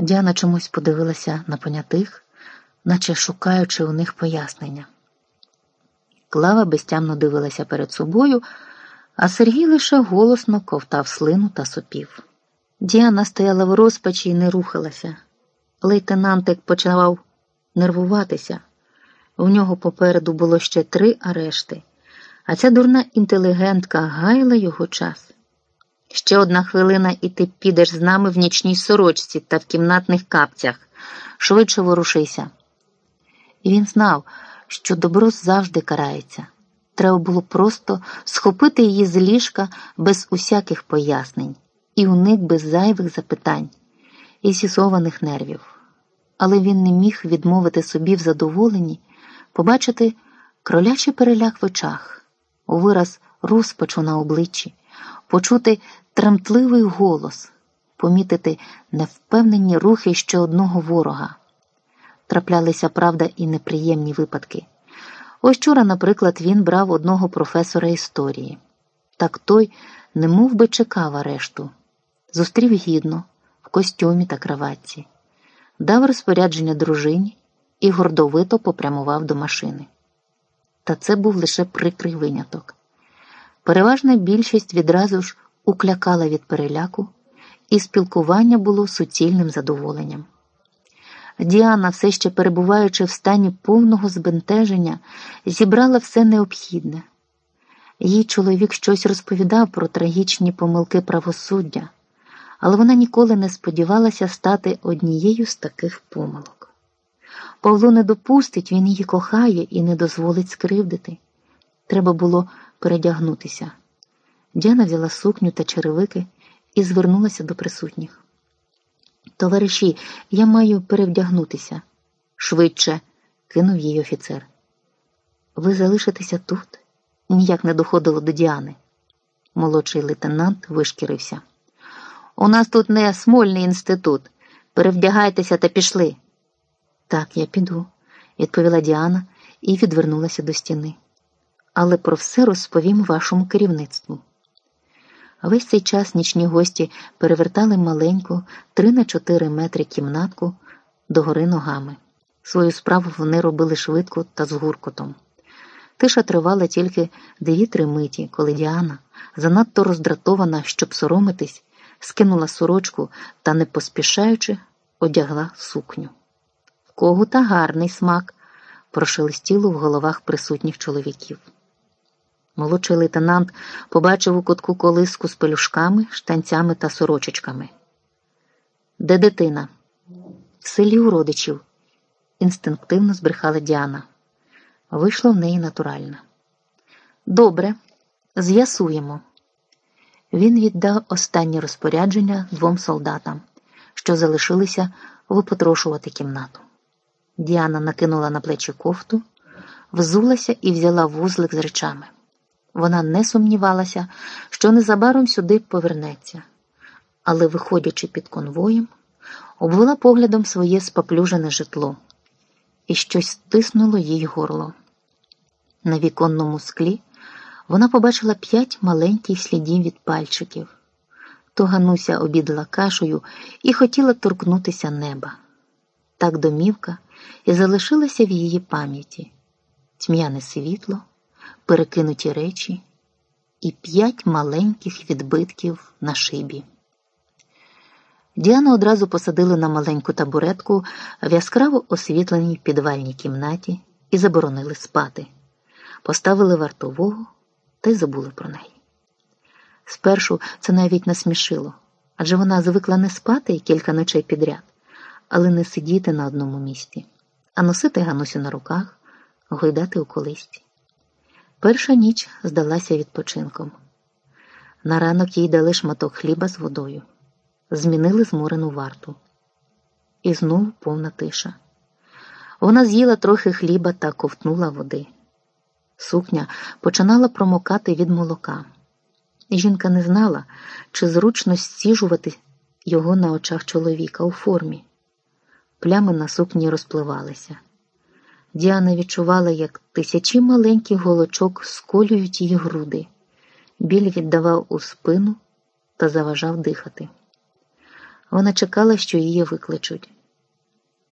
Діана чомусь подивилася на понятих, наче шукаючи у них пояснення. Клава безтямно дивилася перед собою, а Сергій лише голосно ковтав слину та сопів. Діана стояла в розпачі і не рухалася. Лейтенантик почав нервуватися. У нього попереду було ще три арешти, а ця дурна інтелігентка гаяла його час. Ще одна хвилина, і ти підеш з нами в нічній сорочці та в кімнатних капцях. Швидше ворушися. І він знав, що добро завжди карається. Треба було просто схопити її з ліжка без усяких пояснень і уник без зайвих запитань і зісованих нервів. Але він не міг відмовити собі в задоволенні побачити кролячий переляк в очах, у вираз розпачу на обличчі, почути тремтливий голос, помітити невпевнені рухи ще одного ворога. Траплялися правда і неприємні випадки. Ось вчора, наприклад, він брав одного професора історії. Так той не мов би чекав арешту, зустрів гідно, в костюмі та краватці, дав розпорядження дружині і гордовито попрямував до машини. Та це був лише прикрий виняток. Переважна більшість відразу ж уклякала від переляку, і спілкування було суцільним задоволенням. Діана, все ще перебуваючи в стані повного збентеження, зібрала все необхідне. Їй чоловік щось розповідав про трагічні помилки правосуддя, але вона ніколи не сподівалася стати однією з таких помилок. Павло не допустить, він її кохає і не дозволить скривдити. Треба було передягнутися. Діана взяла сукню та черевики і звернулася до присутніх. Товариші, я маю перевдягнутися. Швидше, кинув їй офіцер. Ви залишитеся тут? Ніяк не доходило до Діани. Молодший лейтенант вишкірився. У нас тут не Смольний інститут. Перевдягайтеся та пішли. Так, я піду, відповіла Діана і відвернулася до стіни. Але про все розповім вашому керівництву. Весь цей час нічні гості перевертали маленьку, три на чотири метри кімнатку догори ногами. Свою справу вони робили швидко та з гуркотом. Тиша тривала тільки дві-три миті, коли Діана, занадто роздратована, щоб соромитись, скинула сорочку та, не поспішаючи, одягла сукню. В кого та гарний смак, прошелестіло в головах присутніх чоловіків. Молодший лейтенант побачив у кутку колиску з пелюшками, штанцями та сорочечками. Де дитина? В селі у родичів, інстинктивно збрехала Діана. Вийшло в неї натурально. Добре, з'ясуємо. Він віддав останні розпорядження двом солдатам, що залишилися випотрошувати кімнату. Діана накинула на плечі кофту, взулася і взяла вузлик з речами. Вона не сумнівалася, що незабаром сюди повернеться, але, виходячи під конвоєм, обвела поглядом своє споплюжене житло, і щось стиснуло їй горло. На віконному склі вона побачила п'ять маленьких слідів від пальчиків. То Гануся обідала кашею і хотіла торкнутися неба. Так домівка і залишилася в її пам'яті тьмяне світло перекинуті речі і п'ять маленьких відбитків на шибі. Діану одразу посадили на маленьку табуретку в яскраво освітленій підвальній кімнаті і заборонили спати, поставили вартового та й забули про неї. Спершу це навіть насмішило, адже вона звикла не спати кілька ночей підряд, але не сидіти на одному місці, а носити Ганусю на руках, гойдати у колисті. Перша ніч здалася відпочинком. На ранок їй дали шматок хліба з водою, змінили зморену варту. І знов повна тиша. Вона з'їла трохи хліба та ковтнула води. Сукня починала промокати від молока. Жінка не знала, чи зручно стіжувати його на очах чоловіка у формі. Плями на сукні розпливалися. Діана відчувала, як тисячі маленьких голочок сколюють її груди. Біль віддавав у спину та заважав дихати. Вона чекала, що її викличуть.